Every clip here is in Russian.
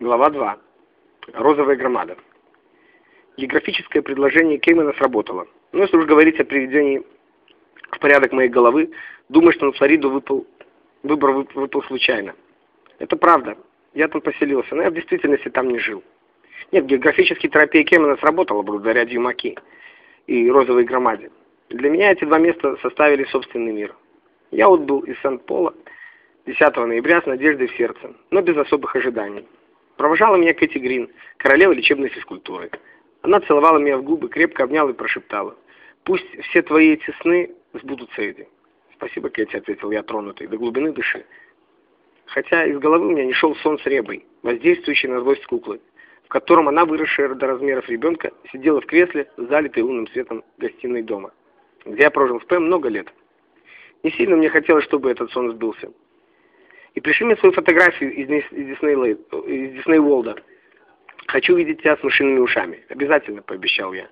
Глава 2. Розовая громада. Географическое предложение Кеймана сработало. Но если уж говорить о приведении в порядок моей головы, думаю, что на Флориду выпал, выбор выпал случайно. Это правда. Я там поселился, но я в действительности там не жил. Нет, географическая терапия Кеймана сработала благодаря Дюмаки и розовой громаде. Для меня эти два места составили собственный мир. Я отбыл из Сент-Пола 10 ноября с надеждой в сердце, но без особых ожиданий. Провожала меня Кэти Грин, королева лечебной физкультуры. Она целовала меня в губы, крепко обняла и прошептала. «Пусть все твои эти сны сбудутся, Эдди». «Спасибо, Кэти», — ответил я, тронутый, до глубины души. Хотя из головы у меня не шел сон с ребой, воздействующий на злость куклы, в котором она, выросшая до размеров ребенка, сидела в кресле, залитой лунным светом гостиной дома, где я прожил в Пэм много лет. Не сильно мне хотелось, чтобы этот сон сбылся. И пришли мне свою фотографию из, Дисней, из Дисней Волда. Хочу видеть тебя с машинными ушами. Обязательно, пообещал я.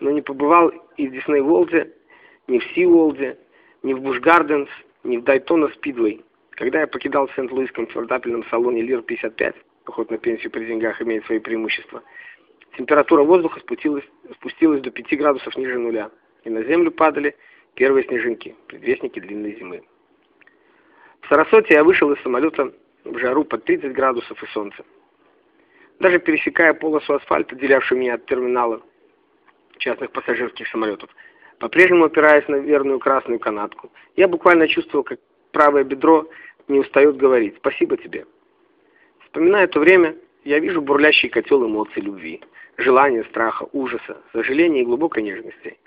Но не побывал и в Дисней Волде, ни в Си Волде, ни в Буш Гарденс, ни в Дайтона Спидвей. Когда я покидал Сент-Луис в комфортабельном салоне Лир-55, поход на пенсию при деньгах имеет свои преимущества, температура воздуха спустилась, спустилась до 5 градусов ниже нуля, и на землю падали первые снежинки, предвестники длинной зимы. В Сарасоте я вышел из самолета в жару под 30 градусов и солнце. Даже пересекая полосу асфальта, делявшую меня от терминала частных пассажирских самолетов, по-прежнему опираясь на верную красную канатку, я буквально чувствовал, как правое бедро не устает говорить «спасибо тебе». Вспоминая то время, я вижу бурлящий котел эмоций любви, желания, страха, ужаса, сожаления и глубокой нежности.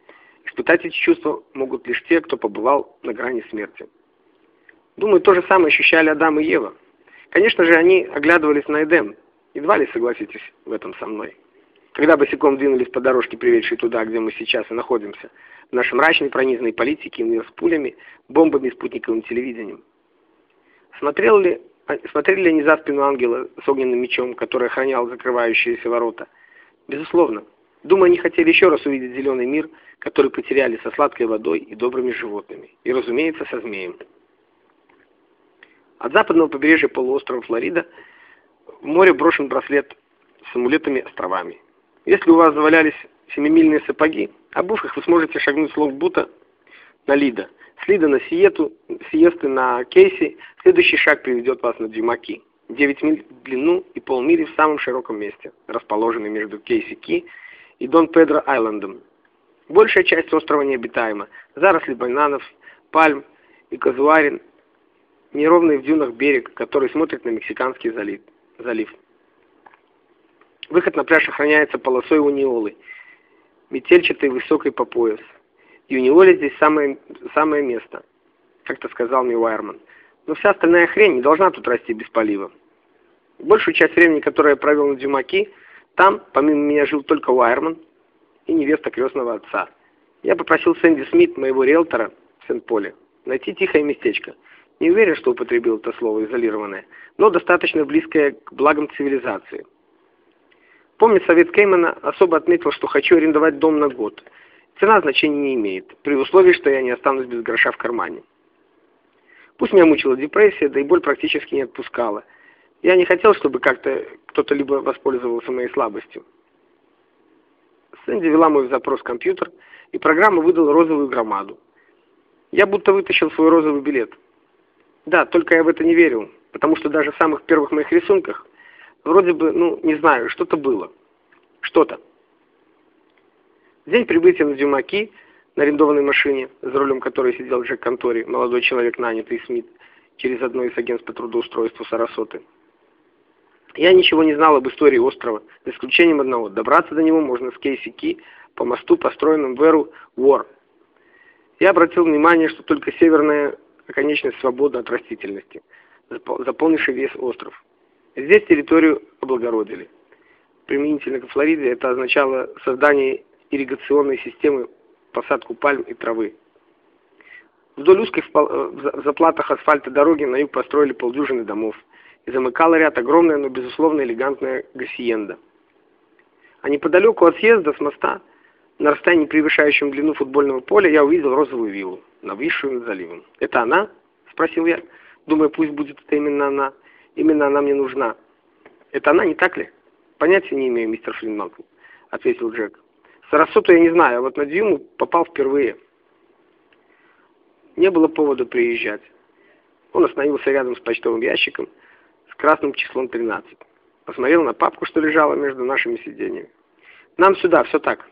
Испытать эти чувства могут лишь те, кто побывал на грани смерти. Думаю, то же самое ощущали Адам и Ева. Конечно же, они оглядывались на Эдем. Едва ли согласитесь в этом со мной. Когда босиком двинулись по дорожке, приведшей туда, где мы сейчас и находимся, в нашей мрачной пронизанной политике, мир с пулями, бомбами, спутниковым телевидением. Смотрел ли, а, смотрели ли они за спину ангела с огненным мечом, который охранял закрывающиеся ворота? Безусловно. Думаю, они хотели еще раз увидеть зеленый мир, который потеряли со сладкой водой и добрыми животными. И, разумеется, со змеем. От западного побережья полуострова Флорида в море брошен браслет с амулетами-островами. Если у вас завалялись семимильные сапоги, обув их вы сможете шагнуть с лонгбута на Лида, с Лида на Сиету, Сиесты на Кейси, следующий шаг приведет вас на Дюмаки. 9 миль в длину и полмили в самом широком месте, расположенный между Кейси-Ки и Дон Педро Айлендом. Большая часть острова необитаема, заросли бананов, пальм и казуарин неровный в дюнах берег, который смотрит на Мексиканский залив. залив. Выход на пляж охраняется полосой униолы, метельчатой высокой по пояс. И униоле здесь самое, самое место, как-то сказал мне Уайерман. Но вся остальная хрень не должна тут расти без полива. Большую часть времени, которое я провел на Дюмаки, там, помимо меня, жил только Уайерман и невеста крестного отца. Я попросил Сэнди Смит, моего риэлтора в Сент-Поле, найти тихое местечко – не уверен, что употребил это слово «изолированное», но достаточно близкое к благам цивилизации. Помню, совет Кеймана особо отметил, что хочу арендовать дом на год. Цена значения не имеет, при условии, что я не останусь без гроша в кармане. Пусть меня мучила депрессия, да и боль практически не отпускала. Я не хотел, чтобы как-то кто-то либо воспользовался моей слабостью. Сэнди вела мой запрос в компьютер, и программа выдала розовую громаду. Я будто вытащил свой розовый билет – да, только я в это не верил, потому что даже в самых первых моих рисунках вроде бы, ну, не знаю, что-то было. Что-то. День прибытия на Дюмаки на арендованной машине, за рулем которой сидел Джек Контори, молодой человек, нанятый Смит, через одно из агентств по трудоустройству Сарасоты. Я ничего не знал об истории острова, за исключением одного. Добраться до него можно с Кейси Ки по мосту, построенному в эру Уор. Я обратил внимание, что только северная оконечность свободна от растительности, заполнивший весь остров. Здесь территорию облагородили. Применительно к Флориде это означало создание ирригационной системы, посадку пальм и травы. Вдоль узких в заплатах асфальта дороги на юг построили полдюжины домов и замыкала ряд огромная, но безусловно элегантная гасиенда. А неподалеку от съезда с моста, на расстоянии превышающем длину футбольного поля, я увидел розовую виллу нависшую над заливом. «Это она?» — спросил я, думая, пусть будет это именно она. Именно она мне нужна. Это она, не так ли? Понятия не имею, мистер Флинманкл, ответил Джек. Сарасоту я не знаю, а вот на Дьюму попал впервые. Не было повода приезжать. Он остановился рядом с почтовым ящиком с красным числом 13. Посмотрел на папку, что лежала между нашими сиденьями. «Нам сюда, все так.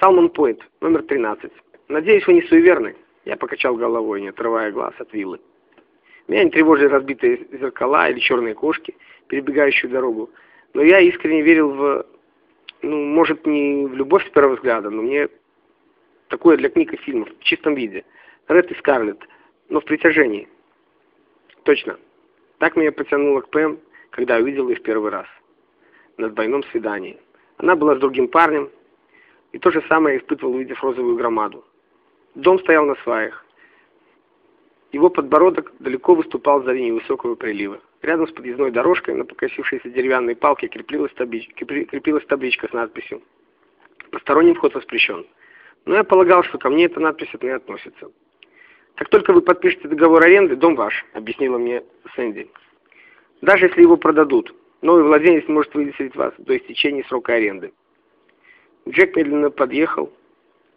Салмон Пойнт, номер 13. Надеюсь, вы не суеверны?» Я покачал головой, не отрывая глаз от виллы. Меня не тревожили разбитые зеркала или черные кошки, перебегающие дорогу. Но я искренне верил в, ну, может, не в любовь с первого взгляда, но мне такое для книг и фильмов в чистом виде. Ред и Скарлетт, но в притяжении. Точно. Так меня потянуло к Пэм, когда увидел ее в первый раз. На двойном свидании. Она была с другим парнем, и то же самое испытывал, увидев розовую громаду. Дом стоял на сваях. Его подбородок далеко выступал за линией высокого прилива. Рядом с подъездной дорожкой на покосившейся деревянной палке крепилась, таблич... крепилась табличка с надписью «Посторонний вход воспрещен». Но я полагал, что ко мне эта надпись не относится. «Как только вы подпишете договор аренды, дом ваш», — объяснила мне Сэнди. «Даже если его продадут, новый владелец может выселить вас до истечения срока аренды». Джек медленно подъехал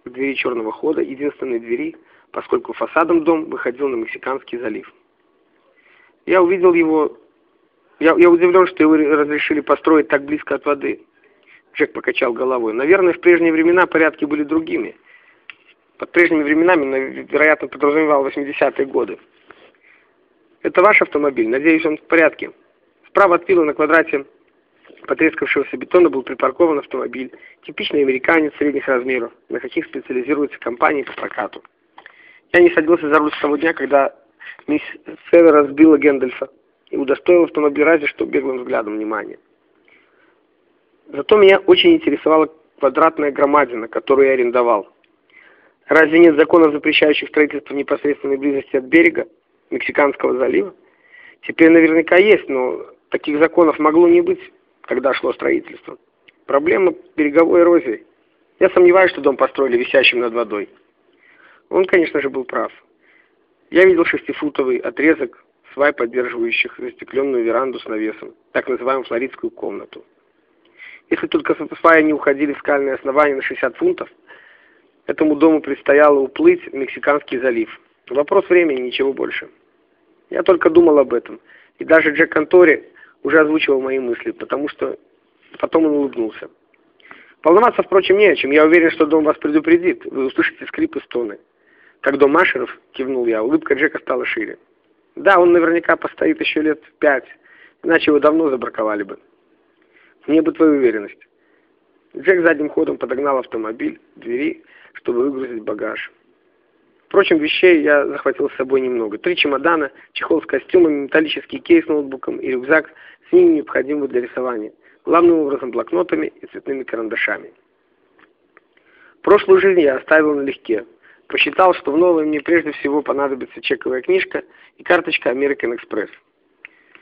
к двери черного хода, единственной двери, поскольку фасадом дом выходил на Мексиканский залив. Я увидел его... Я, я удивлен, что его разрешили построить так близко от воды. Джек покачал головой. Наверное, в прежние времена порядки были другими. Под прежними временами, вероятно, подразумевал 80-е годы. Это ваш автомобиль? Надеюсь, он в порядке. Справа от пила на квадрате потрескавшегося бетона был припаркован автомобиль. Типичный американец средних размеров, на каких специализируются компании по прокату. Я не садился за руль с того дня, когда мисс Север разбила Гэндальфа и удостоил автомобиль разве что беглым взглядом внимания. Зато меня очень интересовала квадратная громадина, которую я арендовал. Разве нет законов, запрещающих строительство в непосредственной близости от берега Мексиканского залива? Теперь наверняка есть, но таких законов могло не быть, когда шло строительство. Проблема береговой эрозии. Я сомневаюсь, что дом построили висящим над водой. Он, конечно же, был прав. Я видел шестифутовый отрезок свай, поддерживающих застекленную веранду с навесом, так называемую флоридскую комнату. Если только сваи не уходили в скальные основания на 60 фунтов, этому дому предстояло уплыть в Мексиканский залив. Вопрос времени, ничего больше. Я только думал об этом, и даже Джек Контори уже озвучивал мои мысли, потому что потом он улыбнулся. Волноваться, впрочем, не о чем. Я уверен, что дом вас предупредит. Вы услышите скрип и стоны. Как дом Машеров, кивнул я, улыбка Джека стала шире. Да, он наверняка постоит еще лет пять, иначе его давно забраковали бы. Мне бы твою уверенность. Джек задним ходом подогнал автомобиль к двери, чтобы выгрузить багаж. Впрочем, вещей я захватил с собой немного. Три чемодана, чехол с костюмами, металлический кейс с ноутбуком и рюкзак с ними необходимым для рисования. Главным образом блокнотами и цветными карандашами. Прошлую жизнь я оставил налегке. Посчитал, что в новой мне прежде всего понадобится чековая книжка и карточка American Express.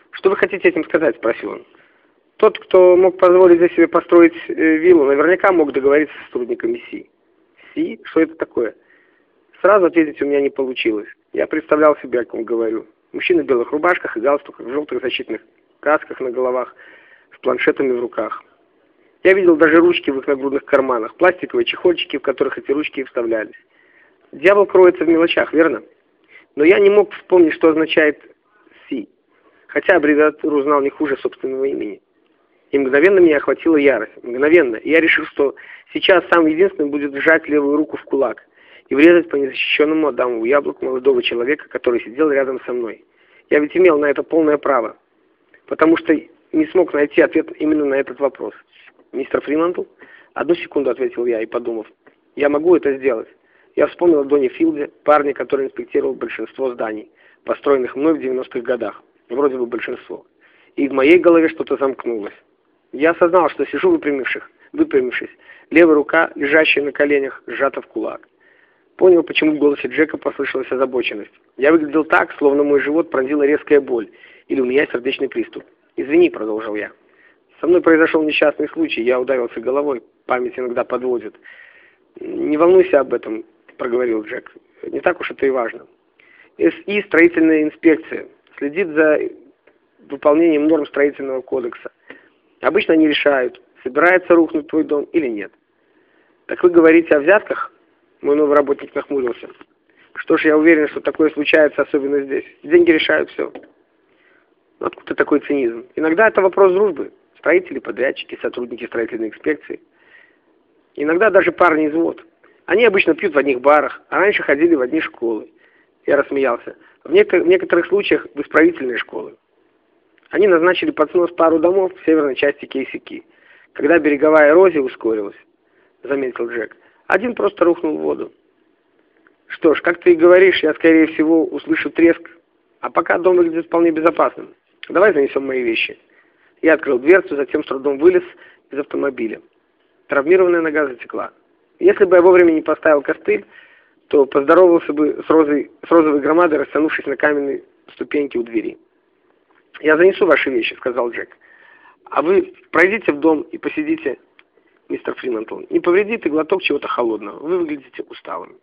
«Что вы хотите этим сказать?» – спросил он. Тот, кто мог позволить за себе построить э, виллу, наверняка мог договориться с сотрудниками Си. Си? Что это такое? Сразу ответить у меня не получилось. Я представлял себе, о ком говорю. Мужчины в белых рубашках и галстуках, в желтых защитных касках на головах, с планшетами в руках. Я видел даже ручки в их нагрудных карманах, пластиковые чехольчики, в которых эти ручки вставлялись. Дьявол кроется в мелочах, верно? Но я не мог вспомнить, что означает «Си», хотя аббревиатуру знал не хуже собственного имени. И мгновенно меня охватила ярость. Мгновенно. И я решил, что сейчас сам единственный будет сжать левую руку в кулак и врезать по незащищенному Адамову яблоку молодого человека, который сидел рядом со мной. Я ведь имел на это полное право, потому что не смог найти ответ именно на этот вопрос. «Мистер Фримантл?» «Одну секунду», — ответил я и подумав. «Я могу это сделать. Я вспомнил о Доне Филде, парне, который инспектировал большинство зданий, построенных мной в 90-х годах. Вроде бы большинство. И в моей голове что-то замкнулось. Я осознал, что сижу выпрямившись, выпрямившись, левая рука, лежащая на коленях, сжата в кулак. Понял, почему в голосе Джека послышалась озабоченность. Я выглядел так, словно мой живот пронзила резкая боль, или у меня сердечный приступ. «Извини», — продолжил я. «Со мной произошел несчастный случай, я ударился головой, память иногда подводит. Не волнуйся об этом, проговорил Джек. «Не так уж это и важно. СИ – строительная инспекция, следит за выполнением норм строительного кодекса. Обычно они решают, собирается рухнуть твой дом или нет. Так вы говорите о взятках? Мой новый работник нахмурился. Что ж, я уверен, что такое случается особенно здесь. Деньги решают все. Ну, откуда такой цинизм? Иногда это вопрос дружбы. Строители, подрядчики, сотрудники строительной инспекции. Иногда даже парни из ВОД. Они обычно пьют в одних барах, а раньше ходили в одни школы. Я рассмеялся. В, некотор в некоторых случаях в исправительные школы. Они назначили под снос пару домов в северной части Кейсики, когда береговая эрозия ускорилась, заметил Джек. Один просто рухнул в воду. Что ж, как ты и говоришь, я, скорее всего, услышу треск, а пока дом выглядит вполне безопасным. Давай занесем мои вещи. Я открыл дверцу, затем с трудом вылез из автомобиля. Травмированная нога затекла. Если бы я вовремя не поставил костыль, то поздоровался бы с, розой, с розовой громадой, растянувшись на каменной ступеньке у двери. «Я занесу ваши вещи», — сказал Джек. «А вы пройдите в дом и посидите, мистер Фримантл. Не повредите глоток чего-то холодного. Вы выглядите усталым».